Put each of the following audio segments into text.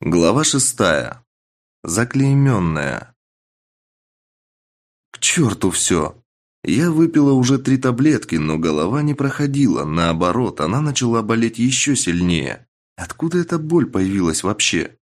Глава шестая. Заклейменная. К черту все. Я выпила уже три таблетки, но голова не проходила. Наоборот, она начала болеть еще сильнее. Откуда эта боль появилась вообще?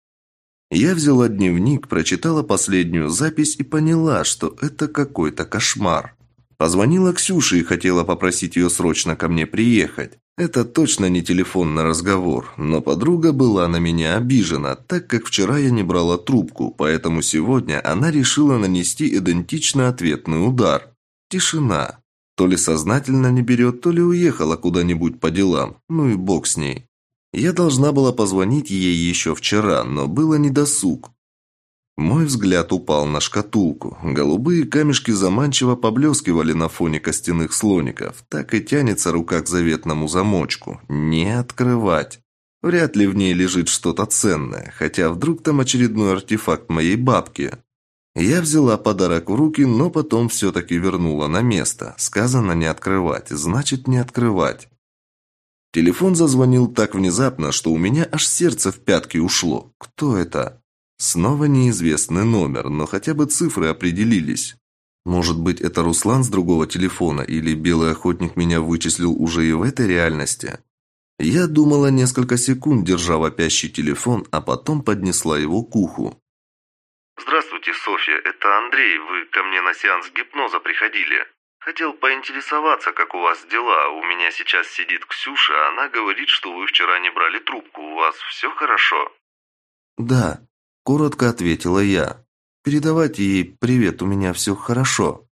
Я взяла дневник, прочитала последнюю запись и поняла, что это какой-то кошмар. Позвонила Ксюше и хотела попросить ее срочно ко мне приехать. Это точно не телефонный разговор, но подруга была на меня обижена, так как вчера я не брала трубку, поэтому сегодня она решила нанести идентичный ответный удар. Тишина. То ли сознательно не берет, то ли уехала куда-нибудь по делам. Ну и бог с ней. Я должна была позвонить ей еще вчера, но было недосуг. Мой взгляд упал на шкатулку. Голубые камешки заманчиво поблескивали на фоне костяных слоников. Так и тянется рука к заветному замочку. Не открывать. Вряд ли в ней лежит что-то ценное, хотя вдруг там очередной артефакт моей бабки. Я взяла подарок в руки, но потом все-таки вернула на место. Сказано не открывать, значит не открывать. Телефон зазвонил так внезапно, что у меня аж сердце в пятки ушло. Кто это? Снова неизвестный номер, но хотя бы цифры определились. Может быть, это Руслан с другого телефона, или белый охотник меня вычислил уже и в этой реальности? Я думала несколько секунд, держа вопящий телефон, а потом поднесла его к уху. «Здравствуйте, Софья, это Андрей. Вы ко мне на сеанс гипноза приходили. Хотел поинтересоваться, как у вас дела. У меня сейчас сидит Ксюша, она говорит, что вы вчера не брали трубку. У вас все хорошо?» «Да», Коротко ответила я. Передавайте ей привет, у меня все хорошо.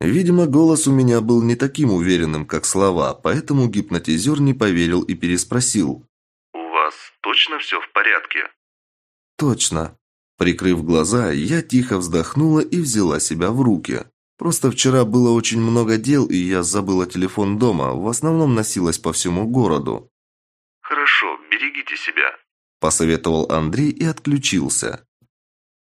Видимо, голос у меня был не таким уверенным, как слова, поэтому гипнотизер не поверил и переспросил. «У вас точно все в порядке?» «Точно». Прикрыв глаза, я тихо вздохнула и взяла себя в руки. Просто вчера было очень много дел, и я забыла телефон дома, в основном носилась по всему городу. «Хорошо, берегите себя», посоветовал Андрей и отключился.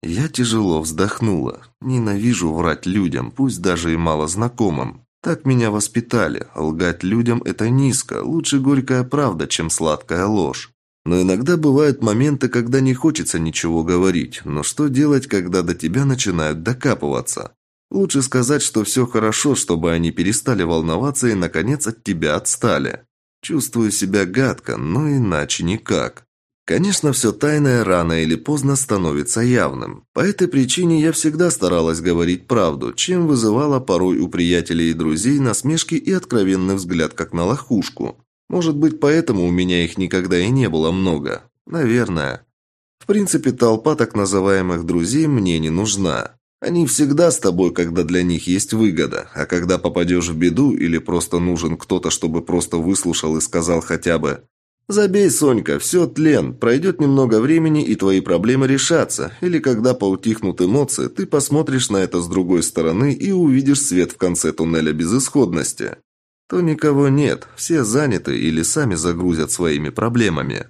Я тяжело вздохнула. Ненавижу врать людям, пусть даже и мало знакомым. Так меня воспитали. Лгать людям – это низко. Лучше горькая правда, чем сладкая ложь. Но иногда бывают моменты, когда не хочется ничего говорить. Но что делать, когда до тебя начинают докапываться? Лучше сказать, что все хорошо, чтобы они перестали волноваться и, наконец, от тебя отстали. Чувствую себя гадко, но иначе никак. Конечно, все тайное рано или поздно становится явным. По этой причине я всегда старалась говорить правду, чем вызывала порой у приятелей и друзей насмешки и откровенный взгляд как на лохушку. Может быть, поэтому у меня их никогда и не было много. Наверное. В принципе, толпа так называемых друзей мне не нужна. Они всегда с тобой, когда для них есть выгода, а когда попадешь в беду или просто нужен кто-то, чтобы просто выслушал и сказал хотя бы Забей, Сонька, все тлен. Пройдет немного времени, и твои проблемы решатся. Или когда поутихнут эмоции, ты посмотришь на это с другой стороны и увидишь свет в конце туннеля безысходности. То никого нет, все заняты или сами загрузят своими проблемами.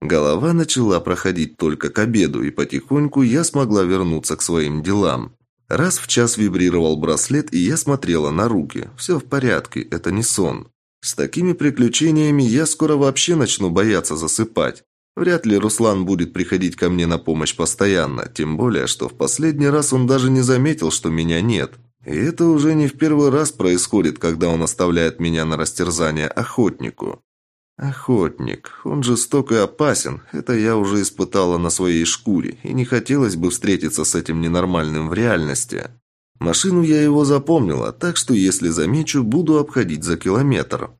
Голова начала проходить только к обеду, и потихоньку я смогла вернуться к своим делам. Раз в час вибрировал браслет, и я смотрела на руки. Все в порядке, это не сон. С такими приключениями я скоро вообще начну бояться засыпать. Вряд ли Руслан будет приходить ко мне на помощь постоянно, тем более, что в последний раз он даже не заметил, что меня нет. И это уже не в первый раз происходит, когда он оставляет меня на растерзание охотнику. Охотник. Он жесток и опасен. Это я уже испытала на своей шкуре, и не хотелось бы встретиться с этим ненормальным в реальности. Машину я его запомнила, так что если замечу, буду обходить за километр.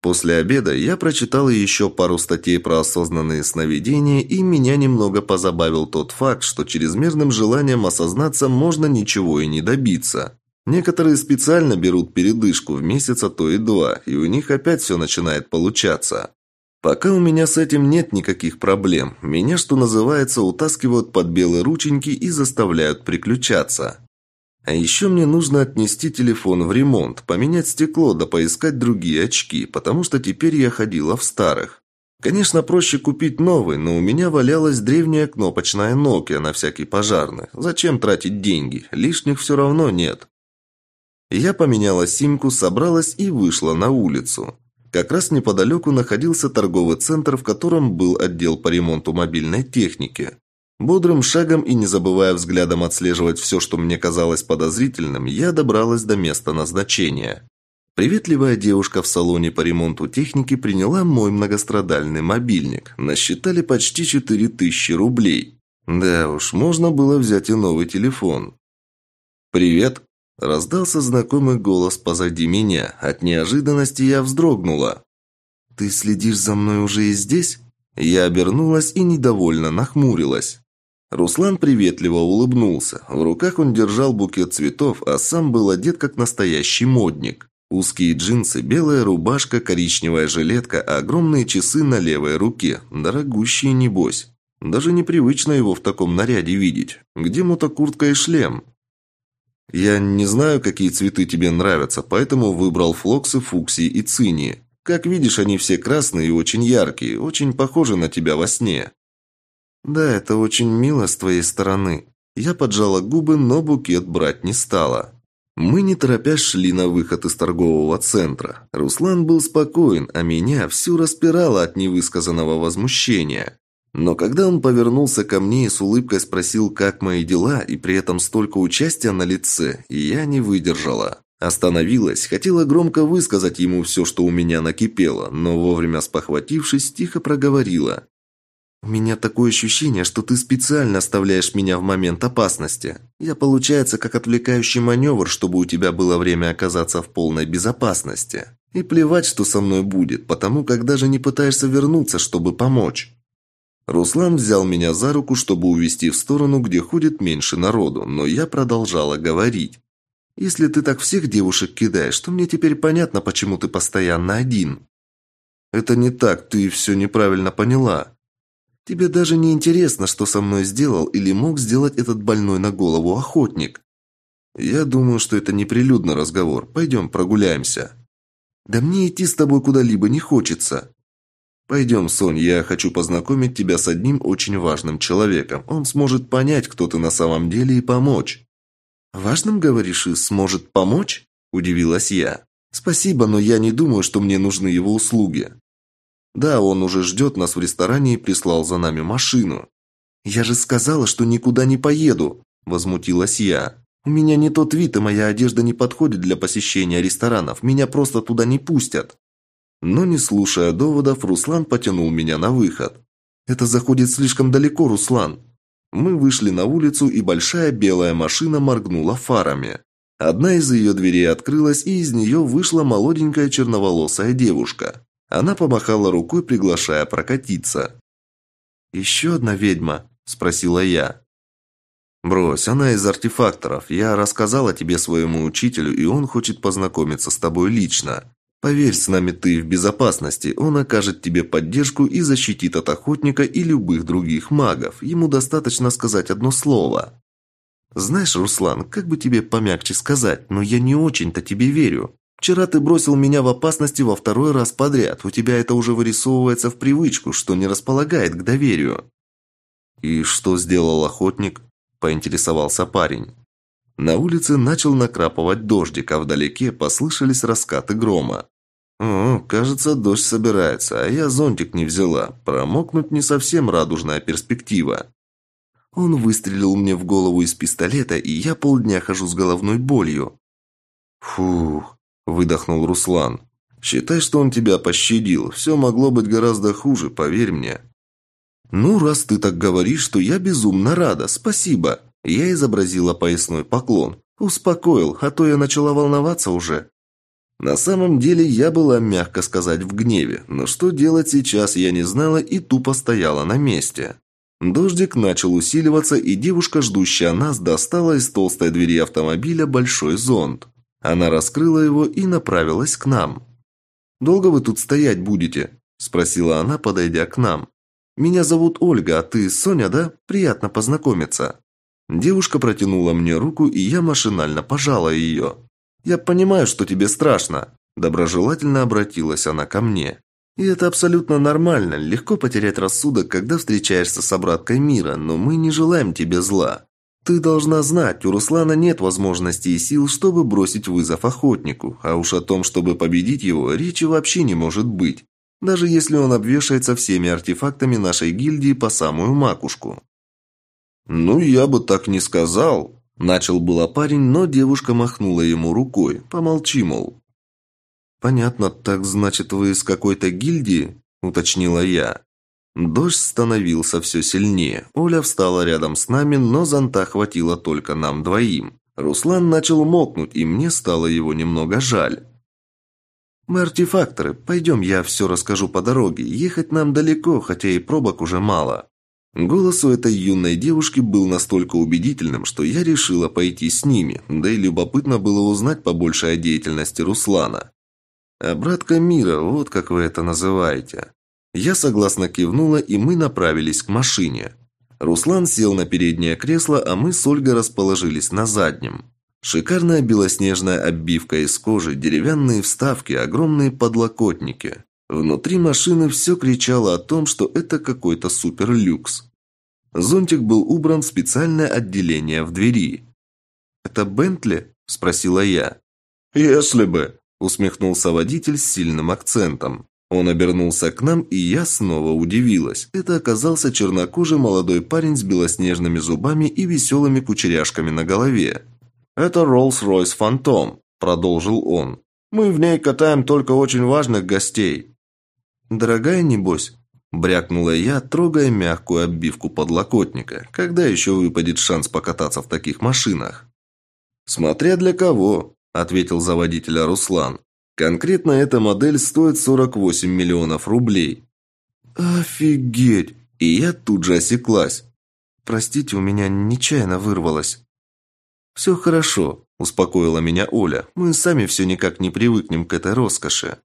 После обеда я прочитала еще пару статей про осознанные сновидения, и меня немного позабавил тот факт, что чрезмерным желанием осознаться можно ничего и не добиться. Некоторые специально берут передышку в месяц, а то и два, и у них опять все начинает получаться. Пока у меня с этим нет никаких проблем. Меня, что называется, утаскивают под белые рученьки и заставляют приключаться. А еще мне нужно отнести телефон в ремонт, поменять стекло да поискать другие очки, потому что теперь я ходила в старых. Конечно, проще купить новый, но у меня валялась древняя кнопочная Nokia на всякий пожарный. Зачем тратить деньги? Лишних все равно нет. Я поменяла симку, собралась и вышла на улицу. Как раз неподалеку находился торговый центр, в котором был отдел по ремонту мобильной техники. Бодрым шагом и не забывая взглядом отслеживать все, что мне казалось подозрительным, я добралась до места назначения. Приветливая девушка в салоне по ремонту техники приняла мой многострадальный мобильник. Насчитали почти 4000 рублей. Да уж, можно было взять и новый телефон. «Привет!» – раздался знакомый голос позади меня. От неожиданности я вздрогнула. «Ты следишь за мной уже и здесь?» Я обернулась и недовольно нахмурилась. Руслан приветливо улыбнулся. В руках он держал букет цветов, а сам был одет как настоящий модник. Узкие джинсы, белая рубашка, коричневая жилетка, огромные часы на левой руке. Дорогущие, небось. Даже непривычно его в таком наряде видеть. Где мотокуртка и шлем? Я не знаю, какие цветы тебе нравятся, поэтому выбрал флоксы, фуксии и цинии. Как видишь, они все красные и очень яркие, очень похожи на тебя во сне. Да, это очень мило с твоей стороны. Я поджала губы, но букет брать не стала. Мы не торопясь шли на выход из торгового центра. Руслан был спокоен, а меня всю распирало от невысказанного возмущения. Но когда он повернулся ко мне и с улыбкой спросил, как мои дела, и при этом столько участия на лице, я не выдержала. Остановилась, хотела громко высказать ему все, что у меня накипело, но вовремя спохватившись, тихо проговорила. «У меня такое ощущение, что ты специально оставляешь меня в момент опасности. Я, получается, как отвлекающий маневр, чтобы у тебя было время оказаться в полной безопасности. И плевать, что со мной будет, потому как даже не пытаешься вернуться, чтобы помочь». Руслан взял меня за руку, чтобы увести в сторону, где ходит меньше народу, но я продолжала говорить. «Если ты так всех девушек кидаешь, то мне теперь понятно, почему ты постоянно один». «Это не так, ты все неправильно поняла», Тебе даже не интересно, что со мной сделал или мог сделать этот больной на голову охотник. Я думаю, что это неприлюдный разговор. Пойдем прогуляемся. Да мне идти с тобой куда-либо не хочется. Пойдем, Сонь, я хочу познакомить тебя с одним очень важным человеком. Он сможет понять, кто ты на самом деле и помочь. Важным, говоришь, и сможет помочь? Удивилась я. Спасибо, но я не думаю, что мне нужны его услуги. Да, он уже ждет нас в ресторане и прислал за нами машину. Я же сказала, что никуда не поеду, возмутилась я. У меня не тот вид, и моя одежда не подходит для посещения ресторанов. Меня просто туда не пустят. Но не слушая доводов, Руслан потянул меня на выход. Это заходит слишком далеко, Руслан. Мы вышли на улицу, и большая белая машина моргнула фарами. Одна из ее дверей открылась, и из нее вышла молоденькая черноволосая девушка. Она помахала рукой, приглашая прокатиться. «Еще одна ведьма?» – спросила я. «Брось, она из артефакторов. Я рассказала тебе своему учителю, и он хочет познакомиться с тобой лично. Поверь, с нами ты в безопасности. Он окажет тебе поддержку и защитит от охотника и любых других магов. Ему достаточно сказать одно слово». «Знаешь, Руслан, как бы тебе помягче сказать, но я не очень-то тебе верю. Вчера ты бросил меня в опасности во второй раз подряд. У тебя это уже вырисовывается в привычку, что не располагает к доверию». «И что сделал охотник?» – поинтересовался парень. На улице начал накрапывать дождик, а вдалеке послышались раскаты грома. «О, кажется, дождь собирается, а я зонтик не взяла. Промокнуть не совсем радужная перспектива». Он выстрелил мне в голову из пистолета, и я полдня хожу с головной болью. «Фух, выдохнул Руслан. Считай, что он тебя пощадил. Все могло быть гораздо хуже, поверь мне. Ну, раз ты так говоришь, то я безумно рада. Спасибо. Я изобразила поясной поклон. Успокоил, а то я начала волноваться уже. На самом деле я была, мягко сказать, в гневе, но что делать сейчас я не знала и тупо стояла на месте. Дождик начал усиливаться, и девушка, ждущая нас, достала из толстой двери автомобиля большой зонт. Она раскрыла его и направилась к нам. «Долго вы тут стоять будете?» – спросила она, подойдя к нам. «Меня зовут Ольга, а ты Соня, да? Приятно познакомиться». Девушка протянула мне руку, и я машинально пожала ее. «Я понимаю, что тебе страшно», – доброжелательно обратилась она ко мне. «И это абсолютно нормально, легко потерять рассудок, когда встречаешься с обраткой мира, но мы не желаем тебе зла. Ты должна знать, у Руслана нет возможности и сил, чтобы бросить вызов охотнику, а уж о том, чтобы победить его, речи вообще не может быть. Даже если он обвешается всеми артефактами нашей гильдии по самую макушку. «Ну, я бы так не сказал», – начал было парень, но девушка махнула ему рукой. «Помолчи, мол». «Понятно, так значит, вы из какой-то гильдии?» – уточнила я. Дождь становился все сильнее. Оля встала рядом с нами, но зонта хватило только нам двоим. Руслан начал мокнуть, и мне стало его немного жаль. «Мы артефакторы. Пойдем, я все расскажу по дороге. Ехать нам далеко, хотя и пробок уже мало». Голос у этой юной девушки был настолько убедительным, что я решила пойти с ними, да и любопытно было узнать побольше о деятельности Руслана. «Обратка мира, вот как вы это называете». Я согласно кивнула, и мы направились к машине. Руслан сел на переднее кресло, а мы с Ольгой расположились на заднем. Шикарная белоснежная оббивка из кожи, деревянные вставки, огромные подлокотники. Внутри машины все кричало о том, что это какой-то суперлюкс. Зонтик был убран в специальное отделение в двери. «Это Бентли?» – спросила я. «Если бы», – усмехнулся водитель с сильным акцентом. Он обернулся к нам, и я снова удивилась. Это оказался чернокожий молодой парень с белоснежными зубами и веселыми кучеряшками на голове. «Это Rolls-Royce Phantom», – продолжил он. «Мы в ней катаем только очень важных гостей». «Дорогая, небось?» – брякнула я, трогая мягкую оббивку подлокотника. «Когда еще выпадет шанс покататься в таких машинах?» «Смотря для кого», – ответил за водителя Руслан. «Конкретно эта модель стоит 48 миллионов рублей». «Офигеть!» И я тут же осеклась. «Простите, у меня нечаянно вырвалось». «Все хорошо», – успокоила меня Оля. «Мы сами все никак не привыкнем к этой роскоши».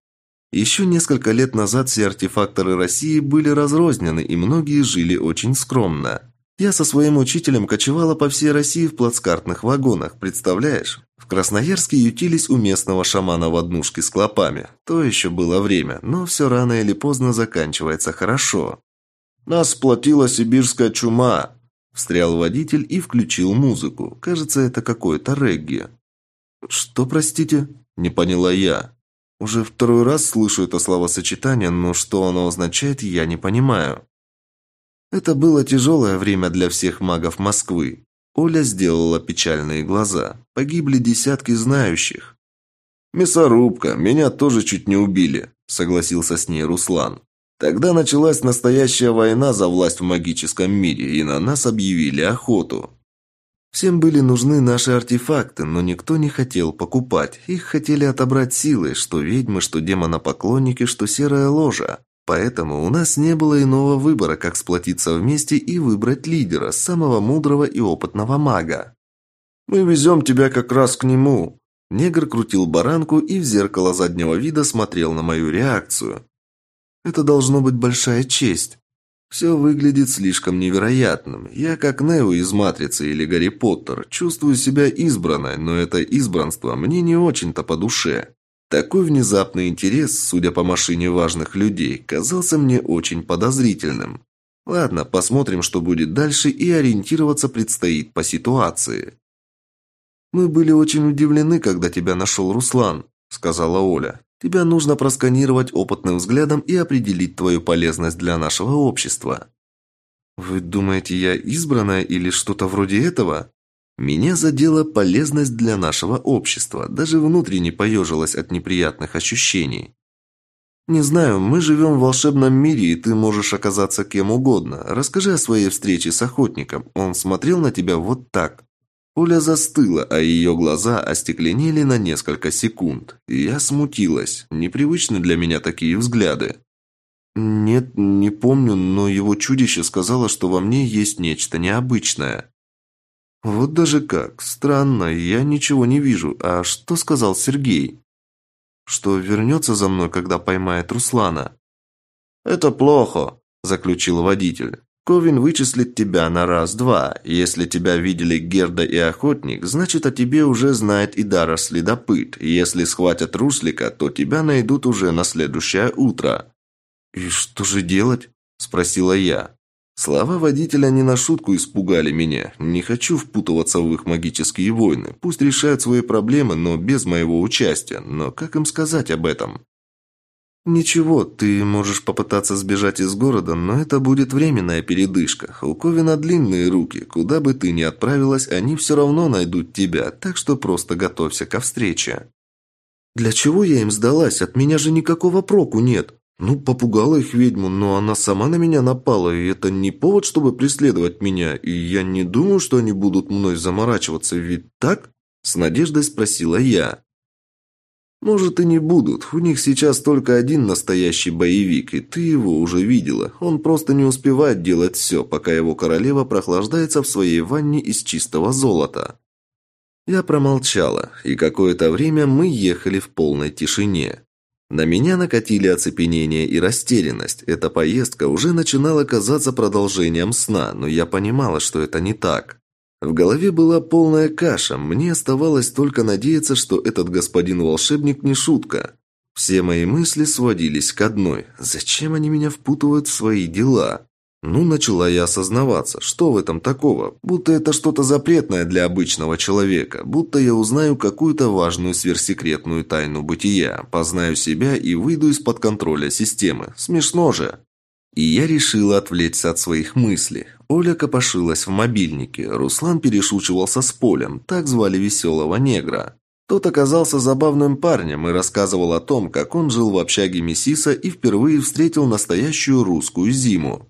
Еще несколько лет назад все артефакторы России были разрознены, и многие жили очень скромно. Я со своим учителем кочевала по всей России в плацкартных вагонах, представляешь? В Красноярске ютились у местного шамана в однушке с клопами. То еще было время, но все рано или поздно заканчивается хорошо. «Нас сплотила сибирская чума», Встрял водитель и включил музыку. Кажется, это какое-то регги. «Что, простите?» – не поняла я. Уже второй раз слышу это словосочетание, но что оно означает, я не понимаю. Это было тяжелое время для всех магов Москвы. Оля сделала печальные глаза. Погибли десятки знающих. «Мясорубка, меня тоже чуть не убили», – согласился с ней Руслан. Тогда началась настоящая война за власть в магическом мире, и на нас объявили охоту. Всем были нужны наши артефакты, но никто не хотел покупать. Их хотели отобрать силы, что ведьмы, что демонопоклонники, что серая ложа. Поэтому у нас не было иного выбора, как сплотиться вместе и выбрать лидера, самого мудрого и опытного мага. «Мы везем тебя как раз к нему». Негр крутил баранку и в зеркало заднего вида смотрел на мою реакцию. Это должно быть большая честь. Все выглядит слишком невероятным. Я как Нео из «Матрицы» или «Гарри Поттер». Чувствую себя избранной, но это избранство мне не очень-то по душе. Такой внезапный интерес, судя по машине важных людей, казался мне очень подозрительным. Ладно, посмотрим, что будет дальше, и ориентироваться предстоит по ситуации. «Мы были очень удивлены, когда тебя нашел Руслан», – сказала Оля. Тебя нужно просканировать опытным взглядом и определить твою полезность для нашего общества. Вы думаете, я избранная или что-то вроде этого? Меня задела полезность для нашего общества, даже внутренне поежилась от неприятных ощущений. Не знаю, мы живем в волшебном мире, и ты можешь оказаться кем угодно. Расскажи о своей встрече с охотником. Он смотрел на тебя вот так. Оля застыла, а ее глаза остекленели на несколько секунд. Я смутилась. Непривычны для меня такие взгляды. «Нет, не помню, но его чудище сказало, что во мне есть нечто необычное». «Вот даже как. Странно, я ничего не вижу. А что сказал Сергей?» «Что вернется за мной, когда поймает Руслана?» «Это плохо», – заключил водитель. Ковин вычислит тебя на раз-два. Если тебя видели Герда и Охотник, значит, о тебе уже знает и Дара Следопыт. Если схватят Руслика, то тебя найдут уже на следующее утро». «И что же делать?» – спросила я. Слова водителя не на шутку испугали меня. Не хочу впутываться в их магические войны. Пусть решают свои проблемы, но без моего участия. Но как им сказать об этом? «Ничего, ты можешь попытаться сбежать из города, но это будет временная передышка. У Ковина длинные руки. Куда бы ты ни отправилась, они все равно найдут тебя, так что просто готовься ко встрече». «Для чего я им сдалась? От меня же никакого проку нет. Ну, попугала их ведьму, но она сама на меня напала, и это не повод, чтобы преследовать меня, и я не думаю, что они будут мной заморачиваться, ведь так?» С надеждой спросила я. «Может, и не будут. У них сейчас только один настоящий боевик, и ты его уже видела. Он просто не успевает делать все, пока его королева прохлаждается в своей ванне из чистого золота». Я промолчала, и какое-то время мы ехали в полной тишине. На меня накатили оцепенение и растерянность. Эта поездка уже начинала казаться продолжением сна, но я понимала, что это не так. В голове была полная каша, мне оставалось только надеяться, что этот господин-волшебник не шутка. Все мои мысли сводились к одной. Зачем они меня впутывают в свои дела? Ну, начала я осознаваться, что в этом такого, будто это что-то запретное для обычного человека, будто я узнаю какую-то важную сверхсекретную тайну бытия, познаю себя и выйду из-под контроля системы. Смешно же. И я решила отвлечься от своих мыслей. Оля копошилась в мобильнике, Руслан перешучивался с Полем, так звали веселого негра. Тот оказался забавным парнем и рассказывал о том, как он жил в общаге Мессиса и впервые встретил настоящую русскую зиму.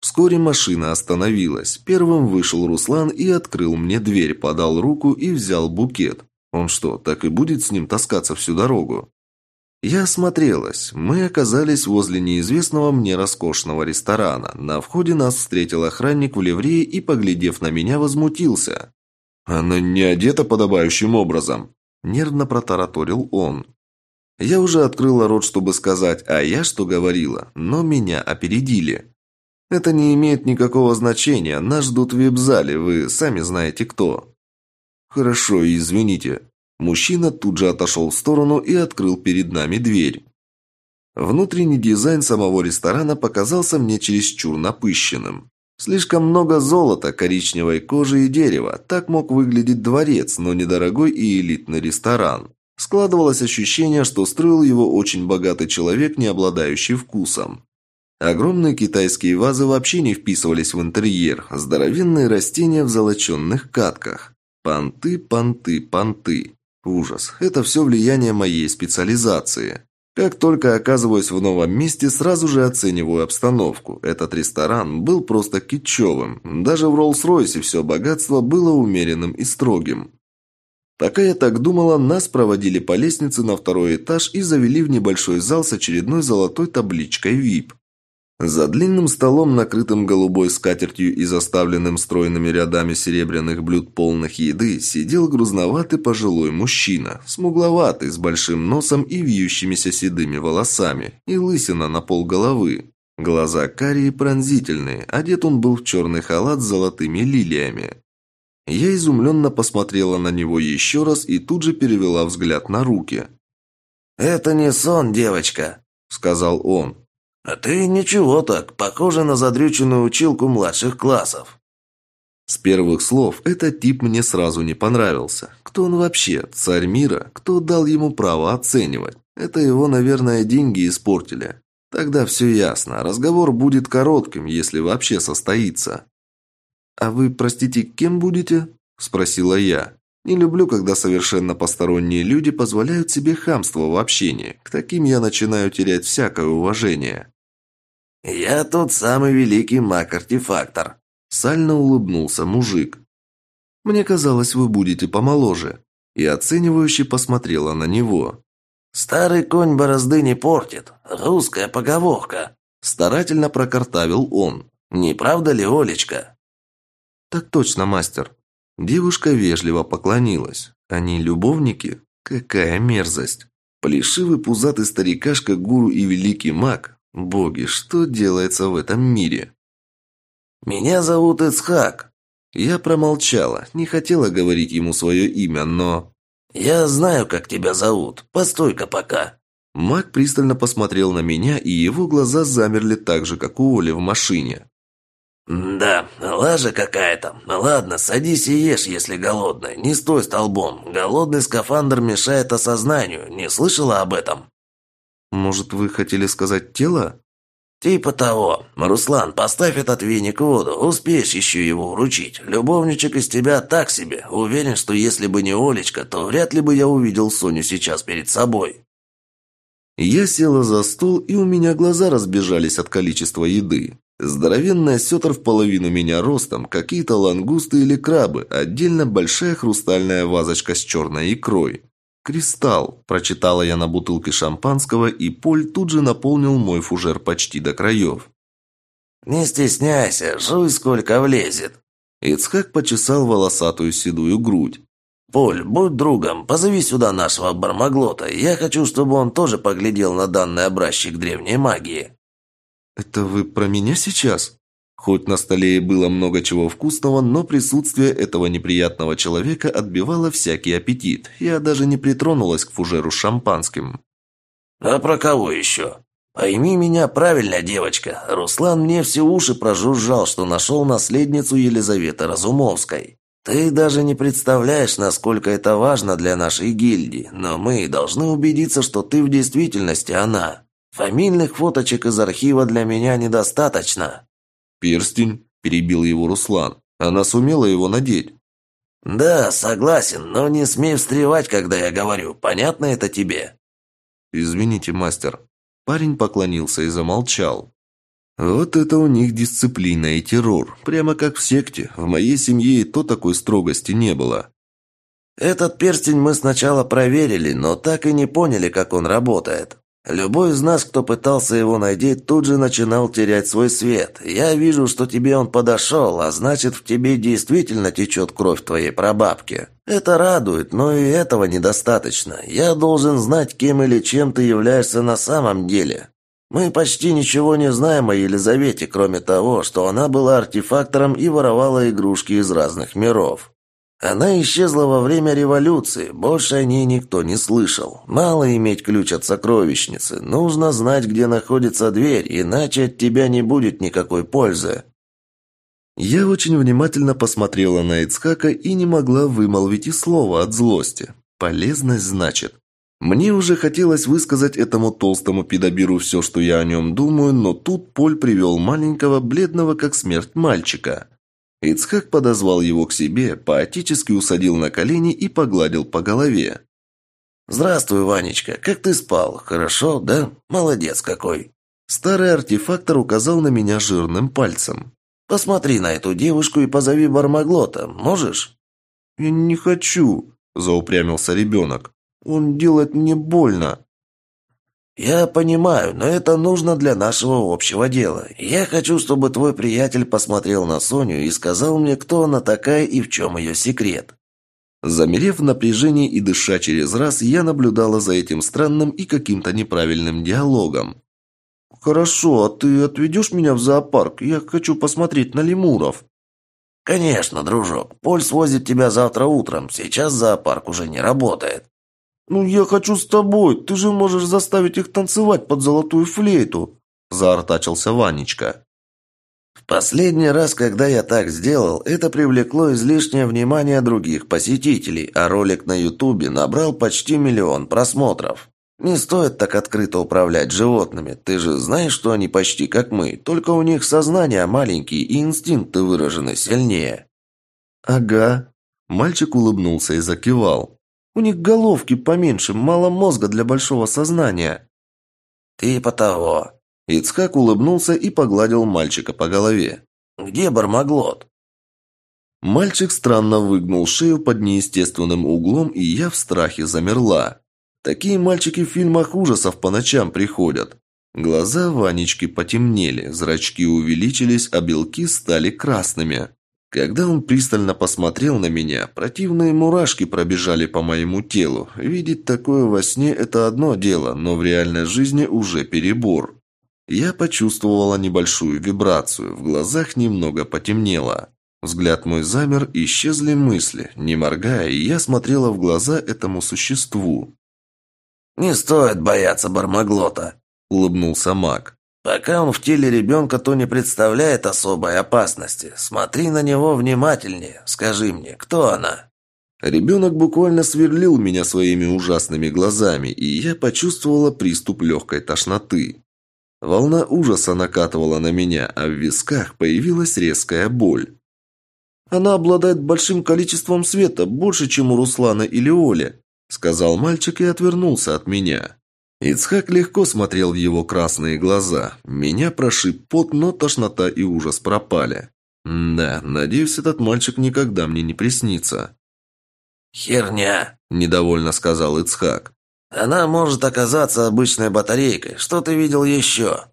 Вскоре машина остановилась. Первым вышел Руслан и открыл мне дверь, подал руку и взял букет. Он что, так и будет с ним таскаться всю дорогу? Я осмотрелась. Мы оказались возле неизвестного мне роскошного ресторана. На входе нас встретил охранник в ливрее и, поглядев на меня, возмутился. «Она не одета подобающим образом», – нервно протараторил он. Я уже открыла рот, чтобы сказать «а я что говорила?», но меня опередили. «Это не имеет никакого значения. Нас ждут в вип-зале, вы сами знаете кто». «Хорошо, извините», Мужчина тут же отошел в сторону и открыл перед нами дверь. Внутренний дизайн самого ресторана показался мне чересчур напыщенным. Слишком много золота, коричневой кожи и дерева. Так мог выглядеть дворец, но недорогой и элитный ресторан. Складывалось ощущение, что строил его очень богатый человек, не обладающий вкусом. Огромные китайские вазы вообще не вписывались в интерьер, здоровенные растения в золоченных катках. Понты, понты, понты. Ужас. Это все влияние моей специализации. Как только оказываюсь в новом месте, сразу же оцениваю обстановку. Этот ресторан был просто китчевым. Даже в Роллс-Ройсе все богатство было умеренным и строгим. Пока я так думала, нас проводили по лестнице на второй этаж и завели в небольшой зал с очередной золотой табличкой VIP. За длинным столом, накрытым голубой скатертью и заставленным стройными рядами серебряных блюд полных еды, сидел грузноватый пожилой мужчина, смугловатый, с большим носом и вьющимися седыми волосами, и лысина на пол головы. Глаза карие пронзительные, одет он был в черный халат с золотыми лилиями. Я изумленно посмотрела на него еще раз и тут же перевела взгляд на руки. «Это не сон, девочка», — сказал он. «А ты ничего так, похоже на задрюченную училку младших классов». С первых слов этот тип мне сразу не понравился. Кто он вообще? Царь мира? Кто дал ему право оценивать? Это его, наверное, деньги испортили. Тогда все ясно. Разговор будет коротким, если вообще состоится. «А вы, простите, кем будете?» – спросила я. Не люблю, когда совершенно посторонние люди позволяют себе хамство в общении. К таким я начинаю терять всякое уважение. «Я тот самый великий маг-артефактор», – сально улыбнулся мужик. «Мне казалось, вы будете помоложе». И оценивающе посмотрела на него. «Старый конь борозды не портит. Русская поговорка», – старательно прокартавил он. «Не правда ли, Олечка?» «Так точно, мастер». Девушка вежливо поклонилась. «Они любовники? Какая мерзость!» Плешивый пузатый старикашка, гуру и великий маг Боги, что делается в этом мире? Меня зовут Ицхак. Я промолчала, не хотела говорить ему свое имя, но... Я знаю, как тебя зовут. Постой-ка пока. Маг пристально посмотрел на меня, и его глаза замерли так же, как у Оли в машине. «Да, лажа какая-то. Ладно, садись и ешь, если голодный. Не стой столбом. Голодный скафандр мешает осознанию. Не слышала об этом?» «Может, вы хотели сказать тело?» «Типа того. Руслан, поставь этот веник в воду. Успеешь еще его вручить. Любовничек из тебя так себе. Уверен, что если бы не Олечка, то вряд ли бы я увидел Соню сейчас перед собой». Я села за стол, и у меня глаза разбежались от количества еды. Здоровенный осетр в половину меня ростом, какие-то лангусты или крабы, отдельно большая хрустальная вазочка с черной икрой. «Кристалл», – прочитала я на бутылке шампанского, и Поль тут же наполнил мой фужер почти до краев. «Не стесняйся, жуй сколько влезет». Ицхак почесал волосатую седую грудь. «Поль, будь другом, позови сюда нашего бармаглота. Я хочу, чтобы он тоже поглядел на данный образчик древней магии». «Это вы про меня сейчас?» Хоть на столе и было много чего вкусного, но присутствие этого неприятного человека отбивало всякий аппетит. Я даже не притронулась к фужеру с шампанским. «А про кого еще?» «Пойми меня правильно, девочка. Руслан мне все уши прожужжал, что нашел наследницу Елизаветы Разумовской. Ты даже не представляешь, насколько это важно для нашей гильдии, но мы должны убедиться, что ты в действительности она. Фамильных фоточек из архива для меня недостаточно». «Перстень?» – перебил его Руслан. «Она сумела его надеть». «Да, согласен, но не смей встревать, когда я говорю. Понятно это тебе?» «Извините, мастер». Парень поклонился и замолчал. «Вот это у них дисциплина и террор. Прямо как в секте. В моей семье и то такой строгости не было». «Этот перстень мы сначала проверили, но так и не поняли, как он работает. Любой из нас, кто пытался его надеть, тут же начинал терять свой свет. Я вижу, что тебе он подошел, а значит, в тебе действительно течет кровь твоей прабабки. Это радует, но и этого недостаточно. Я должен знать, кем или чем ты являешься на самом деле. Мы почти ничего не знаем о Елизавете, кроме того, что она была артефактором и воровала игрушки из разных миров. Она исчезла во время революции, больше о ней никто не слышал. Мало иметь ключ от сокровищницы, нужно знать, где находится дверь, иначе от тебя не будет никакой пользы. Я очень внимательно посмотрела на Ицхака и не могла вымолвить и слова от злости. Полезность значит. Мне уже хотелось высказать этому толстому педобиру все, что я о нем думаю, но тут Поль привел маленького, бледного как смерть мальчика. Ицхак подозвал его к себе, поотечески усадил на колени и погладил по голове. «Здравствуй, Ванечка. Как ты спал? Хорошо, да? Молодец какой!» Старый артефактор указал на меня жирным пальцем. «Посмотри на эту девушку и позови Бармаглота. Можешь?» «Я не хочу», – заупрямился ребенок. «Он делает мне больно». «Я понимаю, но это нужно для нашего общего дела. Я хочу, чтобы твой приятель посмотрел на Соню и сказал мне, кто она такая и в чем ее секрет». Замерев в напряжении и дыша через раз, я наблюдала за этим странным и каким-то неправильным диалогом. «Хорошо, а ты отведешь меня в зоопарк? Я хочу посмотреть на лемуров». «Конечно, дружок. Поль свозит тебя завтра утром. Сейчас зоопарк уже не работает». «Ну, я хочу с тобой. Ты же можешь заставить их танцевать под золотую флейту», – заортачился Ванечка. В последний раз, когда я так сделал, это привлекло излишнее внимание других посетителей, а ролик на Ютубе набрал почти миллион просмотров. Не стоит так открыто управлять животными. Ты же знаешь, что они почти как мы, только у них сознание маленькие и инстинкты выражены сильнее. Ага. Мальчик улыбнулся и закивал. У них головки поменьше, мало мозга для большого сознания». «Типа того». Ицхак улыбнулся и погладил мальчика по голове. «Где Бармаглот?» Мальчик странно выгнул шею под неестественным углом, и я в страхе замерла. Такие мальчики в фильмах ужасов по ночам приходят. Глаза Ванечки потемнели, зрачки увеличились, а белки стали красными. Когда он пристально посмотрел на меня, противные мурашки пробежали по моему телу. Видеть такое во сне – это одно дело, но в реальной жизни уже перебор. Я почувствовала небольшую вибрацию, в глазах немного потемнело. Взгляд мой замер, исчезли мысли. Не моргая, я смотрела в глаза этому существу. «Не стоит бояться Бармаглота», – улыбнулся маг. Пока он в теле ребенка, то не представляет особой опасности. Смотри на него внимательнее. Скажи мне, кто она?» Ребенок буквально сверлил меня своими ужасными глазами, и я почувствовала приступ легкой тошноты. Волна ужаса накатывала на меня, а в висках появилась резкая боль. «Она обладает большим количеством света, больше, чем у Руслана или Оли», сказал мальчик и отвернулся от меня. Ицхак легко смотрел в его красные глаза. Меня прошиб пот, но тошнота и ужас пропали. Да, надеюсь, этот мальчик никогда мне не приснится. «Херня!» – недовольно сказал Ицхак. «Она может оказаться обычной батарейкой. Что ты видел еще?»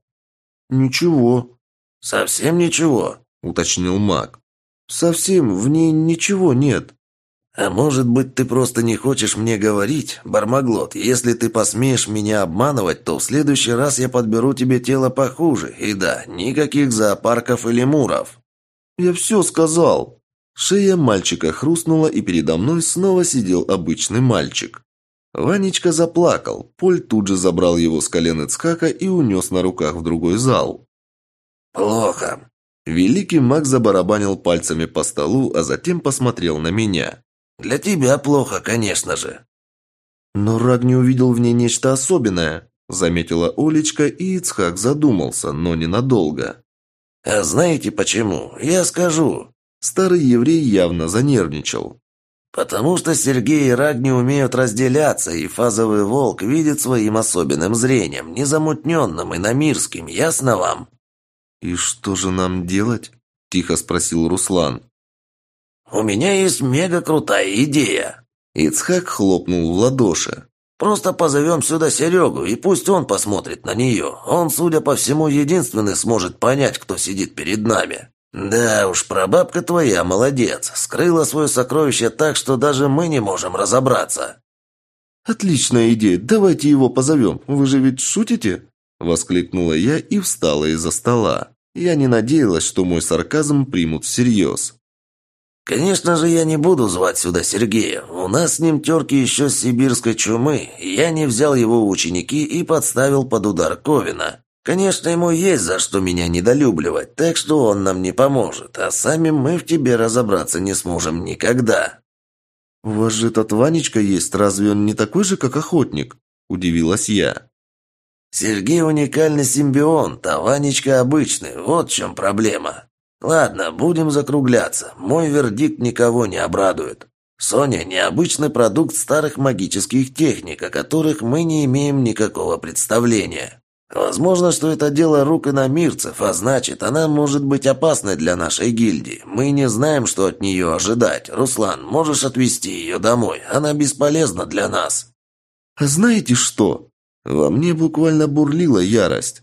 «Ничего». «Совсем ничего?» – уточнил маг. «Совсем в ней ничего нет». «А может быть, ты просто не хочешь мне говорить, Бармаглот? Если ты посмеешь меня обманывать, то в следующий раз я подберу тебе тело похуже. И да, никаких зоопарков или муров». «Я все сказал». Шея мальчика хрустнула, и передо мной снова сидел обычный мальчик. Ванечка заплакал. Поль тут же забрал его с колен Ицхака и унес на руках в другой зал. «Плохо». Великий маг забарабанил пальцами по столу, а затем посмотрел на меня. «Для тебя плохо, конечно же». «Но Рагни увидел в ней нечто особенное», – заметила Олечка, и Ицхак задумался, но ненадолго. «А знаете почему? Я скажу. Старый еврей явно занервничал. «Потому что Сергей и Рагни умеют разделяться, и фазовый волк видит своим особенным зрением, незамутненным и намирским, ясно вам?» «И что же нам делать?» – тихо спросил Руслан. «У меня есть мега крутая идея!» Ицхак хлопнул в ладоши. «Просто позовем сюда Серегу, и пусть он посмотрит на нее. Он, судя по всему, единственный сможет понять, кто сидит перед нами». «Да уж, прабабка твоя молодец. Скрыла свое сокровище так, что даже мы не можем разобраться». «Отличная идея. Давайте его позовем. Вы же ведь шутите?» Воскликнула я и встала из-за стола. Я не надеялась, что мой сарказм примут всерьез. «Конечно же, я не буду звать сюда Сергея. У нас с ним терки еще с сибирской чумы. Я не взял его ученики и подставил под удар Ковина. Конечно, ему есть за что меня недолюбливать, так что он нам не поможет, а сами мы в тебе разобраться не сможем никогда». «У вас же этот Ванечка есть, разве он не такой же, как охотник?» – удивилась я. «Сергей уникальный симбионт, а Ванечка обычный, вот в чем проблема. Ладно, будем закругляться, мой вердикт никого не обрадует. Соня – необычный продукт старых магических техник, о которых мы не имеем никакого представления». Возможно, что это дело рук иномирцев, а значит, она может быть опасной для нашей гильдии. Мы не знаем, что от нее ожидать. Руслан, можешь отвезти ее домой? Она бесполезна для нас». «А знаете что?» Во мне буквально бурлила ярость.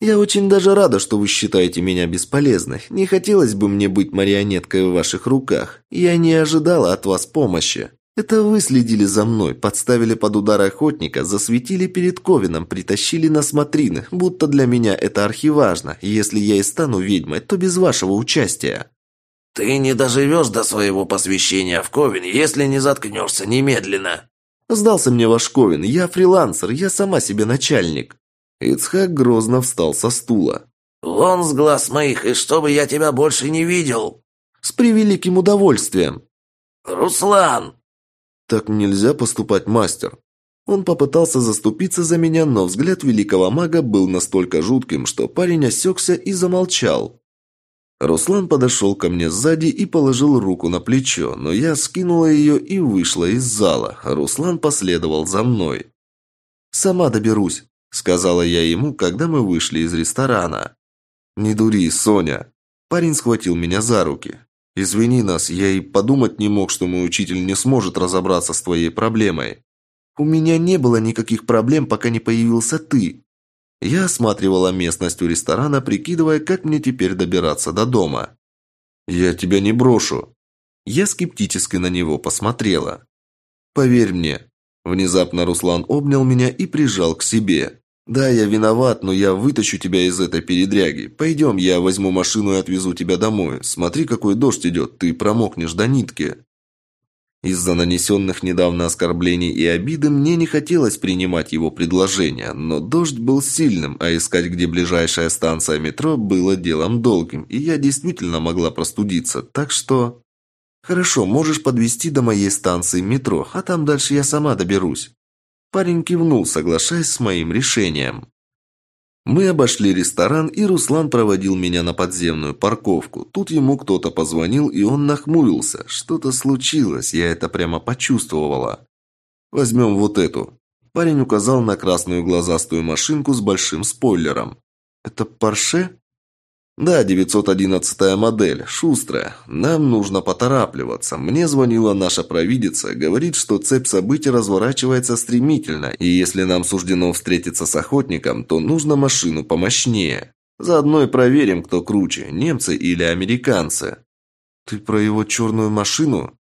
«Я очень даже рада, что вы считаете меня бесполезной. Не хотелось бы мне быть марионеткой в ваших руках. Я не ожидала от вас помощи». Это вы следили за мной, подставили под удар охотника, засветили перед Ковином, притащили на смотрины, будто для меня это архиважно. Если я и стану ведьмой, то без вашего участия». «Ты не доживешь до своего посвящения в Ковен, если не заткнешься немедленно». «Сдался мне ваш Ковен, я фрилансер, я сама себе начальник». Ицхак грозно встал со стула. «Вон с глаз моих, и чтобы я тебя больше не видел!» «С превеликим удовольствием!» «Руслан!» «Так нельзя поступать, мастер!» Он попытался заступиться за меня, но взгляд великого мага был настолько жутким, что парень осекся и замолчал. Руслан подошел ко мне сзади и положил руку на плечо, но я скинула ее и вышла из зала. Руслан последовал за мной. «Сама доберусь», — сказала я ему, когда мы вышли из ресторана. «Не дури, Соня». Парень схватил меня за руки. «Извини нас, я и подумать не мог, что мой учитель не сможет разобраться с твоей проблемой. У меня не было никаких проблем, пока не появился ты». Я осматривала местность у ресторана, прикидывая, как мне теперь добираться до дома. «Я тебя не брошу». Я скептически на него посмотрела. «Поверь мне». Внезапно Руслан обнял меня и прижал к себе. «Да, я виноват, но я вытащу тебя из этой передряги. Пойдем, я возьму машину и отвезу тебя домой. Смотри, какой дождь идет, ты промокнешь до нитки». Из-за нанесенных недавно оскорблений и обиды мне не хотелось принимать его предложение, но дождь был сильным, а искать, где ближайшая станция метро, было делом долгим, и я действительно могла простудиться, так что... «Хорошо, можешь подвести до моей станции метро, а там дальше я сама доберусь». Парень кивнул, соглашаясь с моим решением. Мы обошли ресторан, и Руслан проводил меня на подземную парковку. Тут ему кто-то позвонил, и он нахмурился. Что-то случилось, я это прямо почувствовала. «Возьмем вот эту». Парень указал на красную глазастую машинку с большим спойлером. «Это Порше?» «Да, 911-я модель, шустрая. Нам нужно поторапливаться. Мне звонила наша провидица, говорит, что цепь событий разворачивается стремительно, и если нам суждено встретиться с охотником, то нужно машину помощнее. Заодно и проверим, кто круче, немцы или американцы». «Ты про его черную машину?»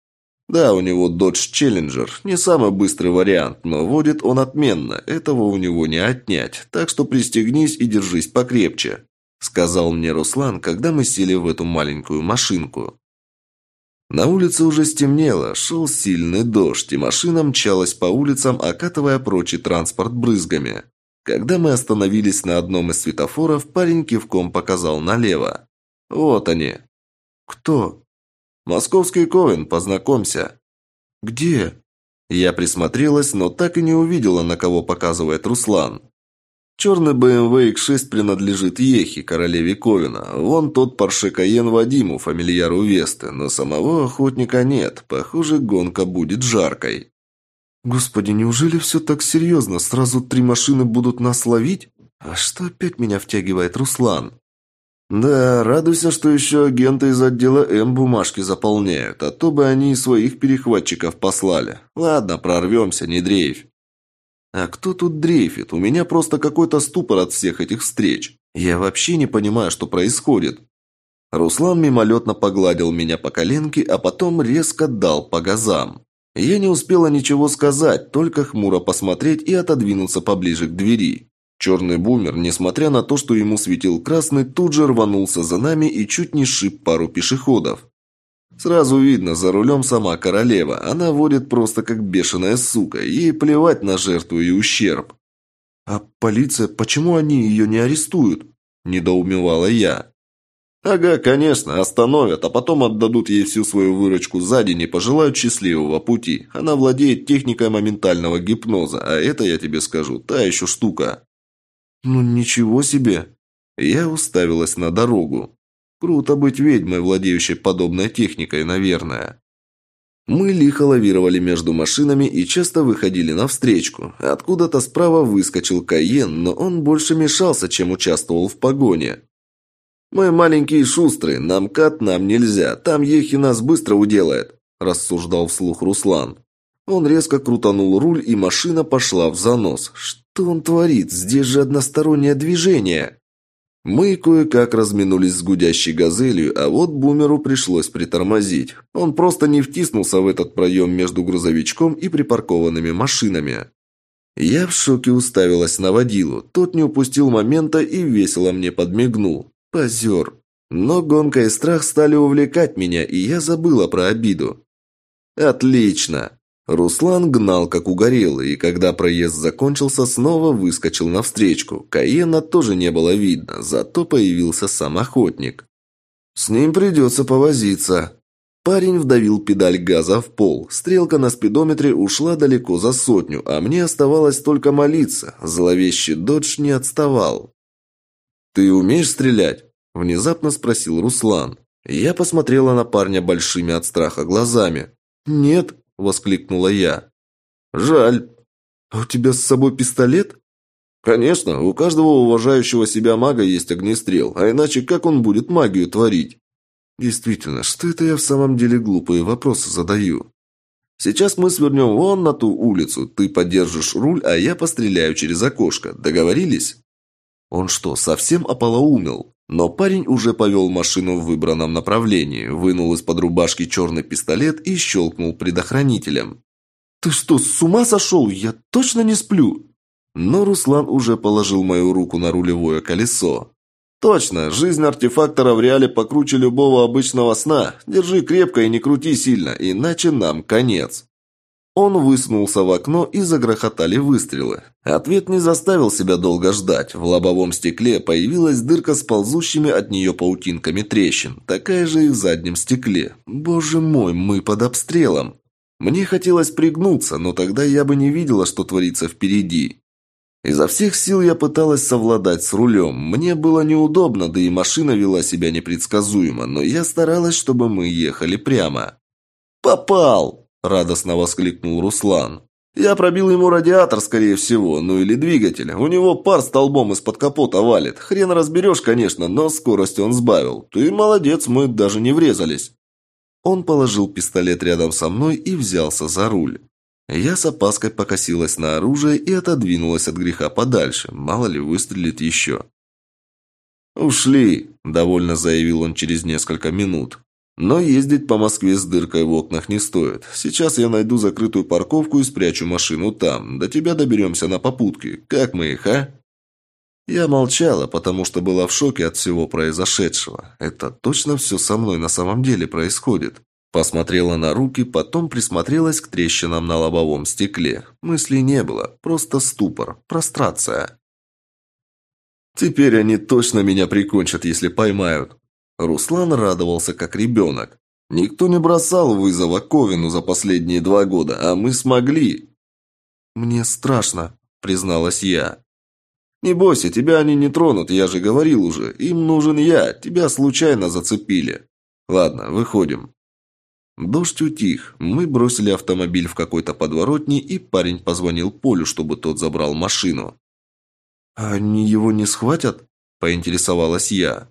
«Да, у него Dodge Challenger. Не самый быстрый вариант, но водит он отменно. Этого у него не отнять. Так что пристегнись и держись покрепче» сказал мне Руслан, когда мы сели в эту маленькую машинку. На улице уже стемнело, шел сильный дождь, и машина мчалась по улицам, окатывая прочий транспорт брызгами. Когда мы остановились на одном из светофоров, парень кивком показал налево. «Вот они». «Кто?» «Московский Ковен, познакомься». «Где?» Я присмотрелась, но так и не увидела, на кого показывает Руслан. Черный BMW X6 принадлежит Ехе, королеве Ковина. Вон тот Порше Каен Вадиму, фамильяру Весты, но самого охотника нет. Похоже, гонка будет жаркой. Господи, неужели все так серьезно? Сразу три машины будут нас ловить? А что опять меня втягивает Руслан? Да, радуйся, что еще агенты из отдела М бумажки заполняют, а то бы они и своих перехватчиков послали. Ладно, прорвемся, не дрейфь. А кто тут дрейфит? У меня просто какой-то ступор от всех этих встреч. Я вообще не понимаю, что происходит. Руслан мимолетно погладил меня по коленке, а потом резко дал по газам. Я не успела ничего сказать, только хмуро посмотреть и отодвинуться поближе к двери. Черный бумер, несмотря на то, что ему светил красный, тут же рванулся за нами и чуть не сшиб пару пешеходов. Сразу видно, за рулем сама королева. Она водит просто как бешеная сука. Ей плевать на жертву и ущерб. «А полиция, почему они ее не арестуют?» – недоумевала я. «Ага, конечно, остановят, а потом отдадут ей всю свою выручку за день и пожелают счастливого пути. Она владеет техникой моментального гипноза, а это, я тебе скажу, та еще штука». «Ну ничего себе!» Я уставилась на дорогу. Круто быть ведьмой, владеющей подобной техникой, наверное. Мы лихо лавировали между машинами и часто выходили навстречку. Откуда-то справа выскочил Каен, но он больше мешался, чем участвовал в погоне. «Мы маленькие шустрые, нам кат нам нельзя, там Ехи нас быстро уделает», – рассуждал вслух Руслан. Он резко крутанул руль, и машина пошла в занос. «Что он творит? Здесь же одностороннее движение!» Мы кое-как разминулись с гудящей газелью, а вот бумеру пришлось притормозить. Он просто не втиснулся в этот проем между грузовичком и припаркованными машинами. Я в шоке уставилась на водилу. Тот не упустил момента и весело мне подмигнул. Позер. Но гонка и страх стали увлекать меня, и я забыла про обиду. «Отлично!» Руслан гнал как угорелый, и когда проезд закончился, снова выскочил навстречку. Каена тоже не было видно, зато появился сам охотник. «С ним придется повозиться». Парень вдавил педаль газа в пол. Стрелка на спидометре ушла далеко за сотню, а мне оставалось только молиться. Зловещий додж не отставал. «Ты умеешь стрелять?» – внезапно спросил Руслан. Я посмотрела на парня большими от страха глазами. «Нет», воскликнула я. «Жаль. А у тебя с собой пистолет?» «Конечно, у каждого уважающего себя мага есть огнестрел, а иначе как он будет магию творить?» «Действительно, что это я в самом деле глупые вопросы задаю?» «Сейчас мы свернем вон на ту улицу, ты подержишь руль, а я постреляю через окошко. Договорились?» Он что, совсем ополоумел? Но парень уже повел машину в выбранном направлении, вынул из-под рубашки черный пистолет и щелкнул предохранителем. «Ты что, с ума сошел? Я точно не сплю!» Но Руслан уже положил мою руку на рулевое колесо. «Точно, жизнь артефактора в реале покруче любого обычного сна. Держи крепко и не крути сильно, иначе нам конец». Он высунулся в окно и загрохотали выстрелы. Ответ не заставил себя долго ждать. В лобовом стекле появилась дырка с ползущими от нее паутинками трещин. Такая же и в заднем стекле. Боже мой, мы под обстрелом. Мне хотелось пригнуться, но тогда я бы не видела, что творится впереди. Изо всех сил я пыталась совладать с рулем. Мне было неудобно, да и машина вела себя непредсказуемо, но я старалась, чтобы мы ехали прямо. «Попал!» – радостно воскликнул Руслан. «Я пробил ему радиатор, скорее всего, ну или двигатель. У него пар столбом из-под капота валит. Хрен разберешь, конечно, но скорость он сбавил. Ты молодец, мы даже не врезались». Он положил пистолет рядом со мной и взялся за руль. Я с опаской покосилась на оружие и отодвинулась от греха подальше. Мало ли выстрелит еще. «Ушли», – довольно заявил он через несколько минут. «Но ездить по Москве с дыркой в окнах не стоит. Сейчас я найду закрытую парковку и спрячу машину там. До тебя доберемся на попутке. Как мы их, а?» Я молчала, потому что была в шоке от всего произошедшего. Это точно все со мной на самом деле происходит. Посмотрела на руки, потом присмотрелась к трещинам на лобовом стекле. Мыслей не было, просто ступор, прострация. «Теперь они точно меня прикончат, если поймают». Руслан радовался, как ребенок. «Никто не бросал вызова Ковину за последние два года, а мы смогли». «Мне страшно», – призналась я. «Не бойся, тебя они не тронут, я же говорил уже. Им нужен я, тебя случайно зацепили. Ладно, выходим». Дождь утих. Мы бросили автомобиль в какой-то подворотне, и парень позвонил Полю, чтобы тот забрал машину. «Они его не схватят?» – поинтересовалась я.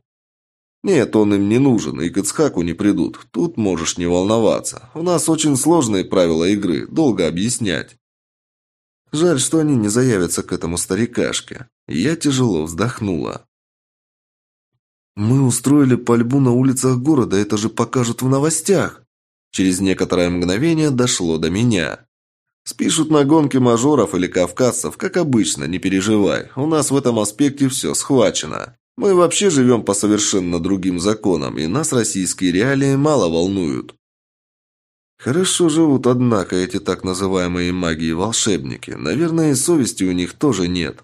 «Нет, он им не нужен, и к Ицхаку не придут. Тут можешь не волноваться. У нас очень сложные правила игры, долго объяснять». Жаль, что они не заявятся к этому старикашке. Я тяжело вздохнула. «Мы устроили пальбу на улицах города, это же покажут в новостях!» Через некоторое мгновение дошло до меня. Спишут на гонки мажоров или кавказцев, как обычно, не переживай. У нас в этом аспекте все схвачено. Мы вообще живем по совершенно другим законам, и нас российские реалии мало волнуют. Хорошо живут, однако, эти так называемые маги-волшебники. Наверное, и совести у них тоже нет.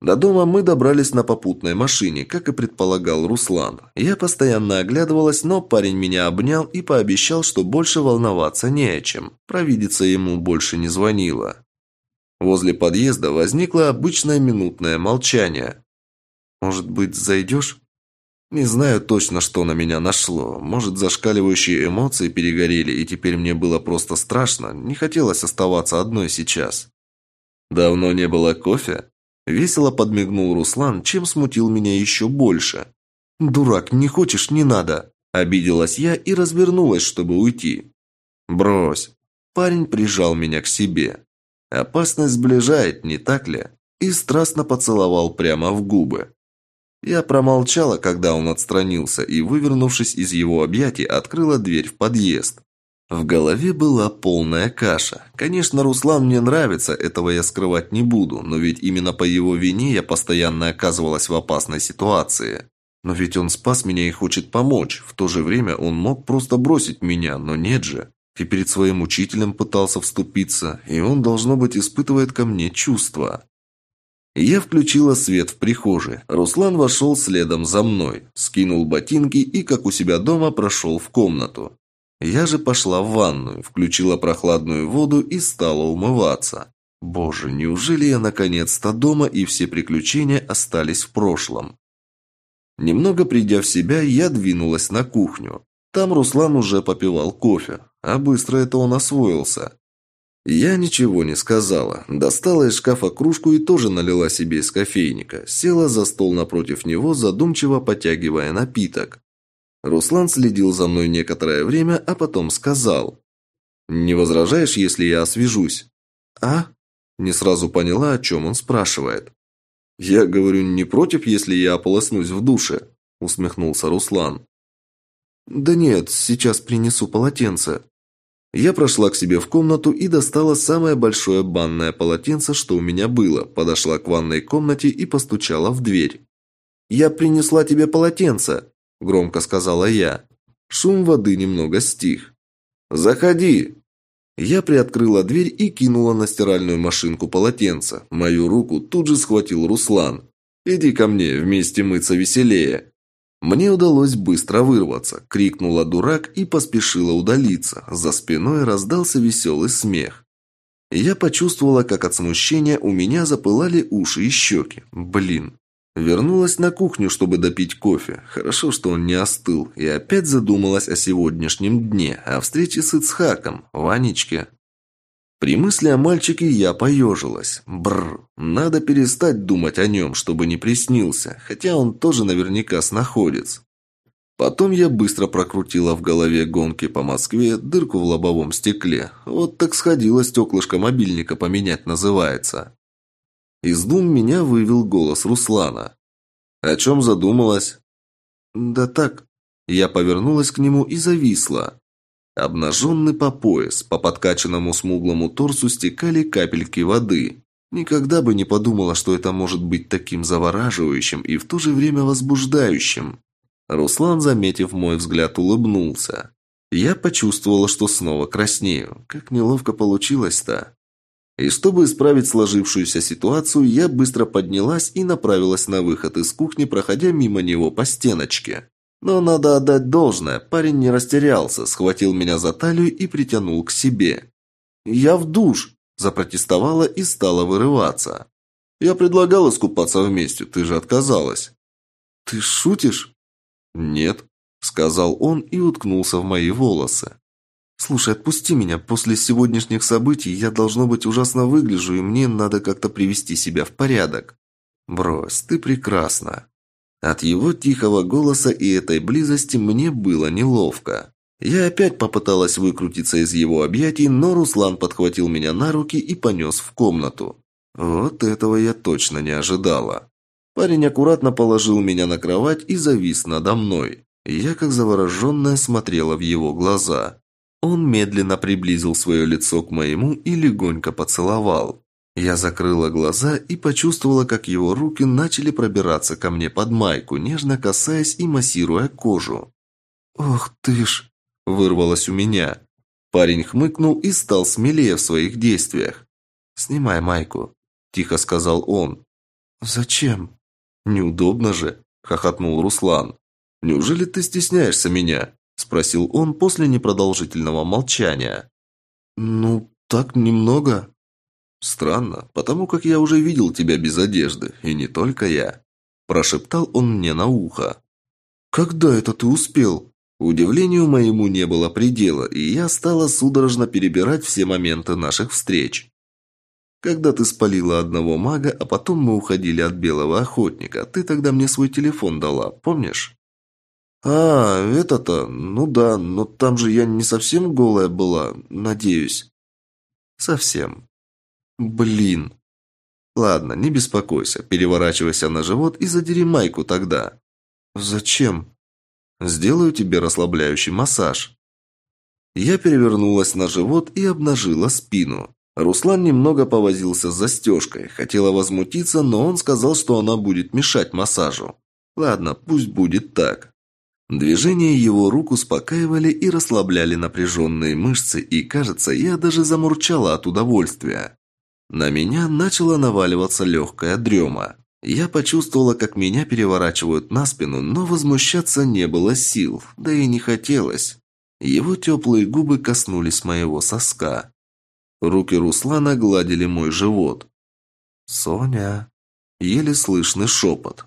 До дома мы добрались на попутной машине, как и предполагал Руслан. Я постоянно оглядывалась, но парень меня обнял и пообещал, что больше волноваться не о чем. Провидица ему больше не звонила. Возле подъезда возникло обычное минутное молчание. «Может быть, зайдешь?» Не знаю точно, что на меня нашло. Может, зашкаливающие эмоции перегорели, и теперь мне было просто страшно. Не хотелось оставаться одной сейчас. «Давно не было кофе?» Весело подмигнул Руслан, чем смутил меня еще больше. «Дурак, не хочешь, не надо!» Обиделась я и развернулась, чтобы уйти. «Брось!» Парень прижал меня к себе. Опасность сближает, не так ли? И страстно поцеловал прямо в губы. Я промолчала, когда он отстранился, и, вывернувшись из его объятий, открыла дверь в подъезд. В голове была полная каша. Конечно, Руслан мне нравится, этого я скрывать не буду, но ведь именно по его вине я постоянно оказывалась в опасной ситуации. Но ведь он спас меня и хочет помочь. В то же время он мог просто бросить меня, но нет же. И перед своим учителем пытался вступиться, и он, должно быть, испытывает ко мне чувства. Я включила свет в прихожей. Руслан вошел следом за мной, скинул ботинки и, как у себя дома, прошел в комнату. Я же пошла в ванную, включила прохладную воду и стала умываться. Боже, неужели я наконец-то дома и все приключения остались в прошлом? Немного придя в себя, я двинулась на кухню. Там Руслан уже попивал кофе, а быстро это он освоился. Я ничего не сказала. Достала из шкафа кружку и тоже налила себе из кофейника. Села за стол напротив него, задумчиво потягивая напиток. Руслан следил за мной некоторое время, а потом сказал. «Не возражаешь, если я освежусь?» «А?» Не сразу поняла, о чем он спрашивает. «Я говорю, не против, если я ополоснусь в душе?» Усмехнулся Руслан. «Да нет, сейчас принесу полотенце». Я прошла к себе в комнату и достала самое большое банное полотенце, что у меня было, подошла к ванной комнате и постучала в дверь. «Я принесла тебе полотенце», – громко сказала я. Шум воды немного стих. «Заходи!» Я приоткрыла дверь и кинула на стиральную машинку полотенце. Мою руку тут же схватил Руслан. «Иди ко мне, вместе мыться веселее». Мне удалось быстро вырваться, крикнула дурак и поспешила удалиться. За спиной раздался веселый смех. Я почувствовала, как от смущения у меня запылали уши и щеки. Блин. Вернулась на кухню, чтобы допить кофе. Хорошо, что он не остыл. И опять задумалась о сегодняшнем дне, о встрече с Ицхаком, Ванечке. При мысли о мальчике я поежилась. Бррр, надо перестать думать о нем, чтобы не приснился, хотя он тоже наверняка снаходец. Потом я быстро прокрутила в голове гонки по Москве, дырку в лобовом стекле. Вот так сходило стеклышко мобильника поменять называется. Из дум меня вывел голос Руслана. «О чем задумалась?» «Да так». Я повернулась к нему и зависла. Обнаженный по пояс, по подкачанному смуглому торсу стекали капельки воды. Никогда бы не подумала, что это может быть таким завораживающим и в то же время возбуждающим. Руслан, заметив мой взгляд, улыбнулся. Я почувствовала, что снова краснею. Как неловко получилось-то. И чтобы исправить сложившуюся ситуацию, я быстро поднялась и направилась на выход из кухни, проходя мимо него по стеночке. Но надо отдать должное, парень не растерялся, схватил меня за талию и притянул к себе. «Я в душ!» – запротестовала и стала вырываться. «Я предлагал искупаться вместе, ты же отказалась». «Ты шутишь?» «Нет», – сказал он и уткнулся в мои волосы. «Слушай, отпусти меня. После сегодняшних событий я, должно быть, ужасно выгляжу, и мне надо как-то привести себя в порядок». «Брось, ты прекрасна». От его тихого голоса и этой близости мне было неловко. Я опять попыталась выкрутиться из его объятий, но Руслан подхватил меня на руки и понес в комнату. Вот этого я точно не ожидала. Парень аккуратно положил меня на кровать и завис надо мной. Я, как завороженная, смотрела в его глаза. Он медленно приблизил свое лицо к моему и легонько поцеловал. Я закрыла глаза и почувствовала, как его руки начали пробираться ко мне под майку, нежно касаясь и массируя кожу. «Ох ты ж!» – вырвалось у меня. Парень хмыкнул и стал смелее в своих действиях. «Снимай майку», – тихо сказал он. «Зачем?» «Неудобно же», – хохотнул Руслан. «Неужели ты стесняешься меня?» – спросил он после непродолжительного молчания. «Ну, так немного», «Странно, потому как я уже видел тебя без одежды, и не только я», – прошептал он мне на ухо. «Когда это ты успел?» Удивлению моему не было предела, и я стала судорожно перебирать все моменты наших встреч. Когда ты спалила одного мага, а потом мы уходили от белого охотника, ты тогда мне свой телефон дала, помнишь? А, это-то, ну да, но там же я не совсем голая была, надеюсь. Совсем. Блин. Ладно, не беспокойся, переворачивайся на живот и задери майку тогда. Зачем? Сделаю тебе расслабляющий массаж. Я перевернулась на живот и обнажила спину. Руслан немного повозился с застежкой. Хотела возмутиться, но он сказал, что она будет мешать массажу. Ладно, пусть будет так. Движения его рук успокаивали и расслабляли напряженные мышцы, и, кажется, я даже замурчала от удовольствия. На меня начала наваливаться легкая дрема. Я почувствовала, как меня переворачивают на спину, но возмущаться не было сил, да и не хотелось. Его теплые губы коснулись моего соска. Руки Руслана гладили мой живот. «Соня!» Еле слышный шепот.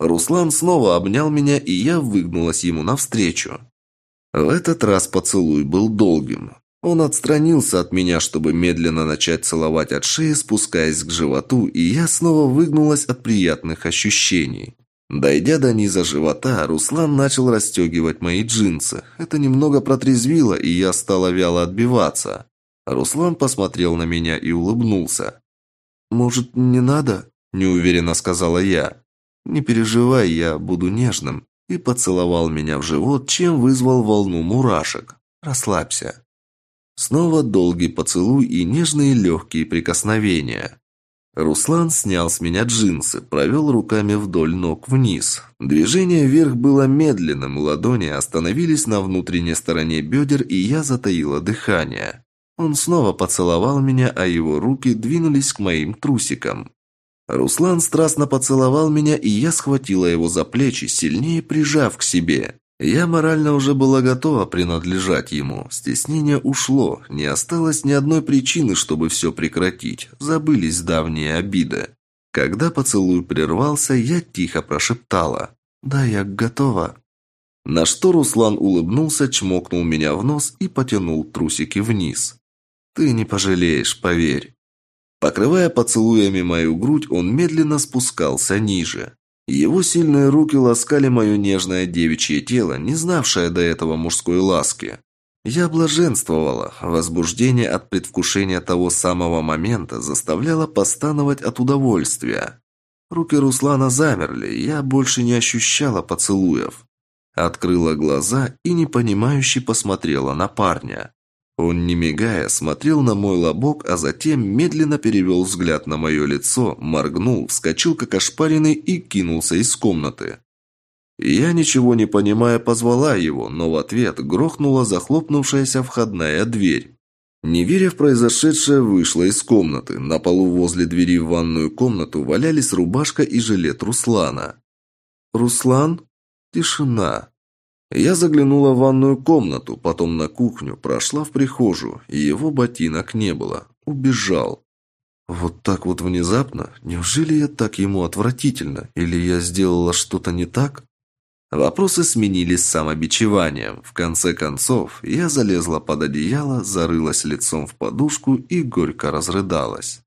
Руслан снова обнял меня, и я выгнулась ему навстречу. В этот раз поцелуй был долгим. Он отстранился от меня, чтобы медленно начать целовать от шеи, спускаясь к животу, и я снова выгнулась от приятных ощущений. Дойдя до низа живота, Руслан начал расстегивать мои джинсы. Это немного протрезвило, и я стала вяло отбиваться. Руслан посмотрел на меня и улыбнулся. «Может, не надо?» – неуверенно сказала я. «Не переживай, я буду нежным». И поцеловал меня в живот, чем вызвал волну мурашек. «Расслабься». Снова долгий поцелуй и нежные легкие прикосновения. Руслан снял с меня джинсы, провел руками вдоль ног вниз. Движение вверх было медленным, ладони остановились на внутренней стороне бедер, и я затаила дыхание. Он снова поцеловал меня, а его руки двинулись к моим трусикам. Руслан страстно поцеловал меня, и я схватила его за плечи, сильнее прижав к себе. Я морально уже была готова принадлежать ему. Стеснение ушло, не осталось ни одной причины, чтобы все прекратить. Забылись давние обиды. Когда поцелуй прервался, я тихо прошептала «Да, я готова». На что Руслан улыбнулся, чмокнул меня в нос и потянул трусики вниз. «Ты не пожалеешь, поверь». Покрывая поцелуями мою грудь, он медленно спускался ниже. Его сильные руки ласкали мое нежное девичье тело, не знавшее до этого мужской ласки. Я блаженствовала, возбуждение от предвкушения того самого момента заставляло постановать от удовольствия. Руки Руслана замерли, я больше не ощущала поцелуев. Открыла глаза и непонимающе посмотрела на парня. Он, не мигая, смотрел на мой лобок, а затем медленно перевел взгляд на мое лицо, моргнул, вскочил как ошпаренный и кинулся из комнаты. Я, ничего не понимая, позвала его, но в ответ грохнула захлопнувшаяся входная дверь. Не веря в произошедшее, вышла из комнаты. На полу возле двери в ванную комнату валялись рубашка и жилет Руслана. «Руслан?» Тишина. Я заглянула в ванную комнату, потом на кухню, прошла в прихожую, и его ботинок не было. Убежал. Вот так вот внезапно? Неужели я так ему отвратительно? Или я сделала что-то не так? Вопросы сменились самобичеванием. В конце концов, я залезла под одеяло, зарылась лицом в подушку и горько разрыдалась.